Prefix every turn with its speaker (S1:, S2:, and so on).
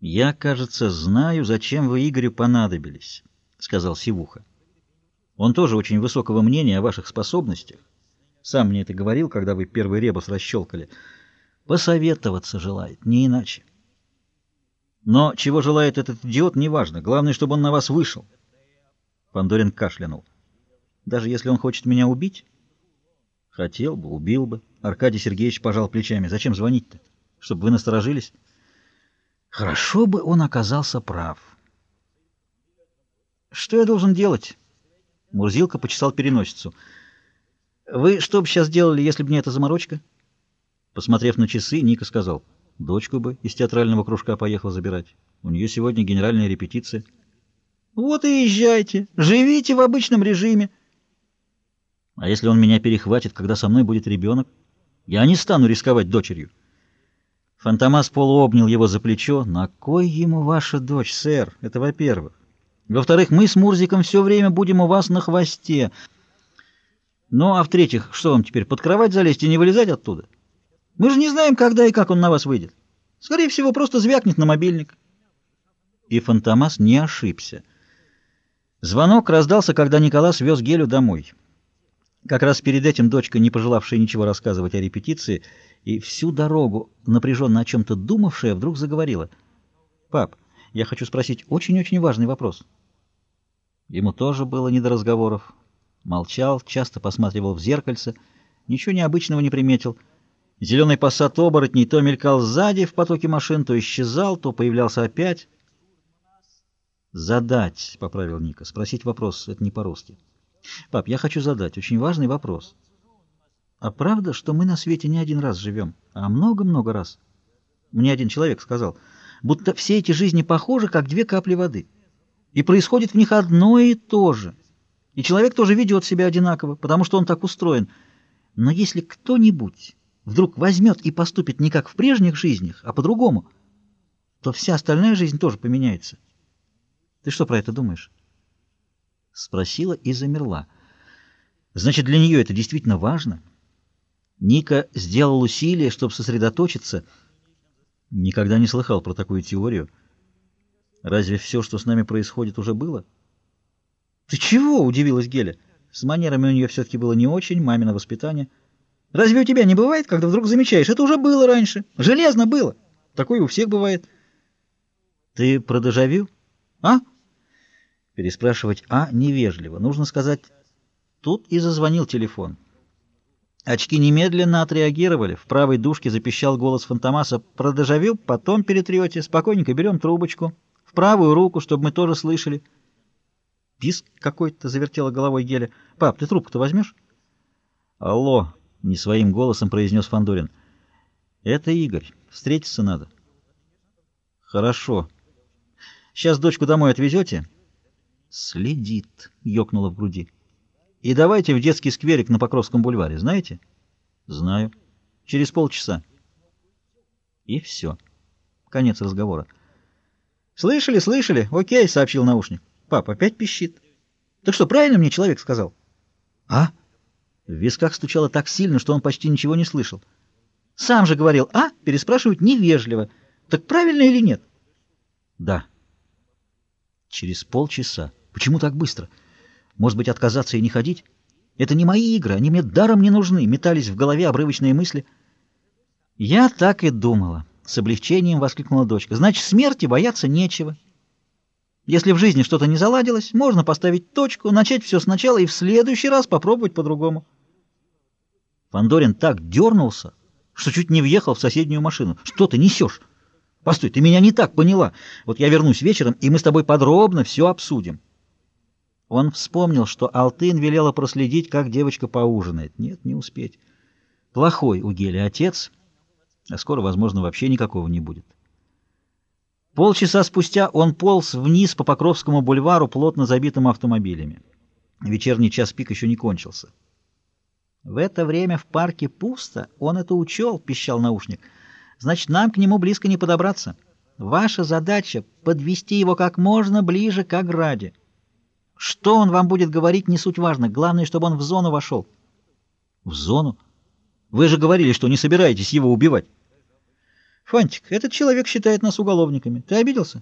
S1: «Я, кажется, знаю, зачем вы Игорю понадобились», — сказал Сивуха. «Он тоже очень высокого мнения о ваших способностях. Сам мне это говорил, когда вы первый ребус расщелкали. Посоветоваться желает, не иначе. Но чего желает этот идиот, неважно. Главное, чтобы он на вас вышел». Пандорин кашлянул. «Даже если он хочет меня убить?» «Хотел бы, убил бы». Аркадий Сергеевич пожал плечами. «Зачем звонить-то? Чтобы вы насторожились?» Хорошо бы он оказался прав. Что я должен делать? Мурзилка почесал переносицу. Вы что бы сейчас делали, если бы не эта заморочка? Посмотрев на часы, Ника сказал, дочку бы из театрального кружка поехал забирать. У нее сегодня генеральная репетиция. Вот и езжайте, живите в обычном режиме. А если он меня перехватит, когда со мной будет ребенок? Я не стану рисковать дочерью. Фантомас полуобнял его за плечо. «На кой ему ваша дочь, сэр? Это во-первых. Во-вторых, мы с Мурзиком все время будем у вас на хвосте. Ну, а в-третьих, что вам теперь, под кровать залезть и не вылезать оттуда? Мы же не знаем, когда и как он на вас выйдет. Скорее всего, просто звякнет на мобильник». И Фантомас не ошибся. Звонок раздался, когда Николас вез Гелю домой. Как раз перед этим дочка, не пожелавшая ничего рассказывать о репетиции, и всю дорогу, напряженно о чем-то думавшая, вдруг заговорила. «Пап, я хочу спросить очень-очень важный вопрос». Ему тоже было не до разговоров. Молчал, часто посматривал в зеркальце, ничего необычного не приметил. Зеленый посад оборотней то мелькал сзади в потоке машин, то исчезал, то появлялся опять. «Задать», — поправил Ника, — «спросить вопрос, это не по-русски». «Пап, я хочу задать очень важный вопрос». А правда, что мы на свете не один раз живем, а много-много раз? Мне один человек сказал, будто все эти жизни похожи, как две капли воды. И происходит в них одно и то же. И человек тоже ведет себя одинаково, потому что он так устроен. Но если кто-нибудь вдруг возьмет и поступит не как в прежних жизнях, а по-другому, то вся остальная жизнь тоже поменяется. Ты что про это думаешь? Спросила и замерла. Значит, для нее это действительно важно — Ника сделал усилие, чтобы сосредоточиться. Никогда не слыхал про такую теорию. Разве все, что с нами происходит, уже было? «Ты чего?» — удивилась Геля. С манерами у нее все-таки было не очень, мамино воспитание. «Разве у тебя не бывает, когда вдруг замечаешь? Это уже было раньше. Железно было. Такое у всех бывает». «Ты про дежавю?» «А?» Переспрашивать «а» невежливо. Нужно сказать «тут» и зазвонил телефон. Очки немедленно отреагировали. В правой дужке запищал голос Фантомаса. «Про дежавю потом перетрете. Спокойненько берем трубочку. В правую руку, чтобы мы тоже слышали». «Писк какой-то», — завертела головой Геля. «Пап, ты трубку-то возьмешь?» «Алло», — не своим голосом произнес Фандорин. «Это Игорь. Встретиться надо». «Хорошо. Сейчас дочку домой отвезете?» «Следит», — ёкнуло в груди. И давайте в детский скверик на Покровском бульваре, знаете? Знаю. Через полчаса. И все. Конец разговора. Слышали, слышали? Окей, сообщил наушник. Пап, опять пищит. Так что, правильно мне человек сказал? А? В висках стучало так сильно, что он почти ничего не слышал. Сам же говорил «а?» переспрашивать невежливо. Так правильно или нет? Да. Через полчаса. Почему так быстро? Может быть, отказаться и не ходить? Это не мои игры, они мне даром не нужны, метались в голове обрывочные мысли. Я так и думала. С облегчением воскликнула дочка. Значит, смерти бояться нечего. Если в жизни что-то не заладилось, можно поставить точку, начать все сначала и в следующий раз попробовать по-другому. Фандорин так дернулся, что чуть не въехал в соседнюю машину. Что ты несешь? Постой, ты меня не так поняла. Вот я вернусь вечером, и мы с тобой подробно все обсудим. Он вспомнил, что Алтын велела проследить, как девочка поужинает. Нет, не успеть. Плохой у Гели отец, а скоро, возможно, вообще никакого не будет. Полчаса спустя он полз вниз по Покровскому бульвару, плотно забитым автомобилями. Вечерний час пик еще не кончился. В это время в парке пусто, он это учел, пищал наушник. Значит, нам к нему близко не подобраться. Ваша задача — подвести его как можно ближе к ограде. Что он вам будет говорить, не суть важно. Главное, чтобы он в зону вошел. В зону? Вы же говорили, что не собираетесь его убивать. Фантик, этот человек считает нас уголовниками. Ты обиделся?